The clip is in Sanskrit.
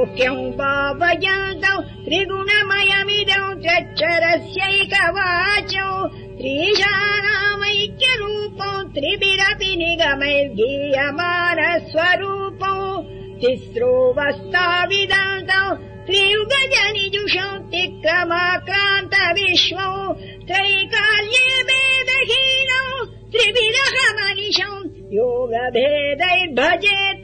्यौ पावयन्तौ त्रिगुणमयमिदौ चक्षरस्यैकवाचौ त्रीशानामैक्यरूपौ त्रिभिरपि निगमैर्गीयमानस्वरूपौ तिस्रो वस्ताविदन्तौ त्रियुगजनिजुषौ तिक्रमाक्रान्त विश्वौ त्रैकाल्ये वेदहीनौ त्रिभिरः योगभेदैर्भजेत्